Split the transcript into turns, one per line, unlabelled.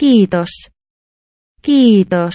Kiitos. Kiitos.